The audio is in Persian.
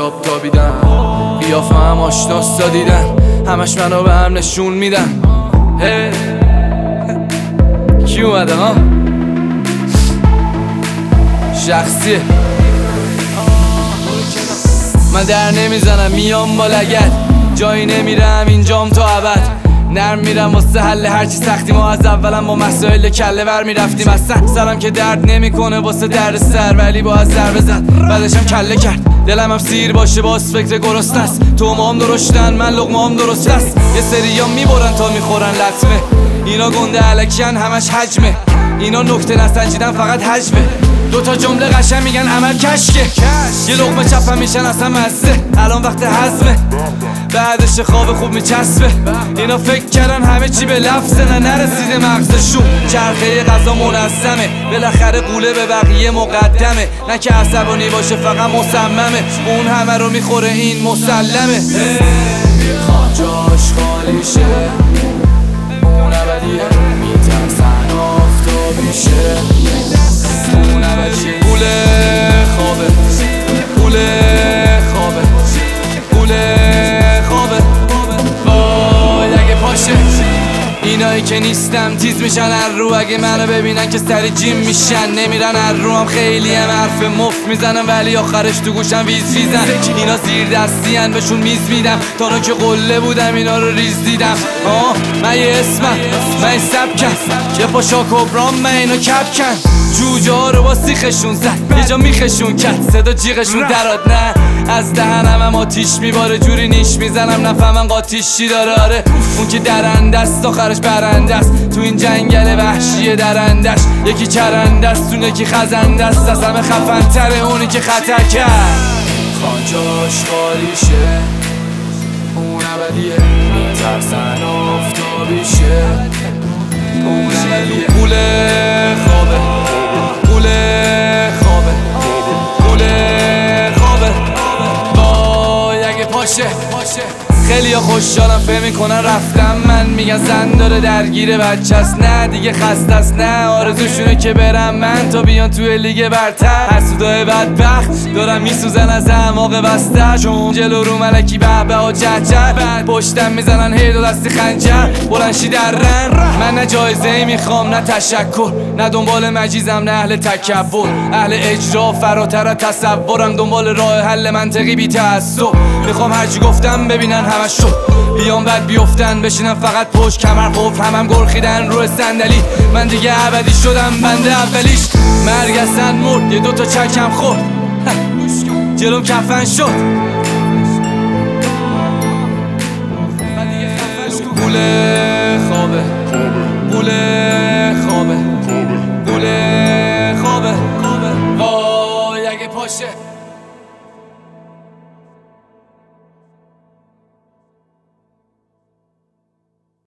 آفتاب تابیدم قیافه هم آشناستا دیدم همش منو به هم نشون میدن. کی اومده ها؟ شخصیه من در نمی‌زنم. میام با لگت جایی نمیرم. اینجام تا ابد. نرم میرم واسه حل هرچی سختی ما از اولم با مسائل کله ور می‌رفتیم. اصلا سرم که درد نمی‌کنه واسه درد سر ولی با از ضربه زد بعدشم کله کرد. دلم هم سیر باشه باز فکر گرست است. تو هم درشتن من لغمام درست است. یه سری ها می‌برن تا می‌خورن لطمه. اینا گنده علکیان همش حجمه. اینا نکته نسنجیدن فقط حجمه. دوتا جمله قشن میگن عمل کشکه. یه لقمه چپم میشن اصلا مزه. الان وقت حزمه بعدش خواب خوب میچسبه. اینا فکر کردن همه چی به لفظه نه نرسیده مغزشون. چرخه غذا منظمه. بالاخره قوله به بقیه مقدمه. نه که عصبانی باشه فقط مصممه. اون همه رو می‌خوره این مسلمه. اینایی که نیستم تیز میشن هر رو. اگه منو ببینن که سری جیم میشن. نمیرن هر رو هم خیلی هم حرف مفت می‌زنم. ولی آخرش تو گوشم ویز ویزن اینا زیر دستی هن بهشون میز میدم. تا که قله بودم اینا رو ریز دیدم. آه من یه اسمم من یه سبکم. یه پا شاکوبرام من اینو کپ کن جوجه ها رو با سیخشون زد. یه جا میخشون کرد. صدا جیغشون دراد نه. از دهنم هم آتیش میباره. جوری نیش می‌زنم. نفهمم قاتیش چی داره. آره. اون که درنده است آخرش برنده است. تو این جنگل وحشی درندش یکی چرنده است اون یکی خزنده است. از همه خفن تره اونی که خطر کرد. خانجاش خالی شه اون ابدیه. میترسن آفتابیشه. اون ابدیه. وای اگه پاشه خیلی خوشحالم فهم می‌کنن رفتم. من میگن زن داره درگیر بچه است. نه دیگه خسته است. نه آرزوشونه که برم. من تا بیان توی لیگ برتر. حسودای بدبخت دارم میسوزن از اعماق بسته. چون جلو رو ملکی به به جه بعد پشتم می‌زنن هی دو دستی خنجر. بلنشی در رن. من نه جایزه ای می‌خوام نه تشکر. نه دنبال مجیزم نه اهل تکبر. اهل اجرا فراتر تصورم. دنبال راه حل منطقی بی تعصب می‌خوام هرچی گفتم ببینن همش شد بیام بعد بیفتن بشینم فقط پشت کمر. قفل همم گرخیدن روی صندلی. من دیگه ابدی شدم بنده اولیش. مرگ اصلا مرد یه دوتا چکم خورد. جلوم کفن شد. قوله خوابه. قوله خوابه. قوله خوابه. وای اگه پاشه.